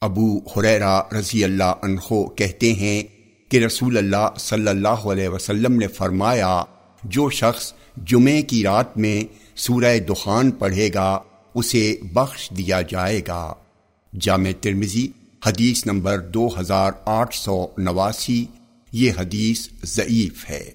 ابو حریرا رضی اللہ عنہ کہتے ہیں کہ رسول اللہ صلی اللہ علیہ وسلم نے فرمایا، جو شخص جمعے کی رات میں سورہ دخان پڑھے گا، اسے بخش دیا جائے گا۔ جامع ترمزی حدیث نمبر دو ہزار آٹھ سو نواسی، یہ حدیث ضعیف ہے۔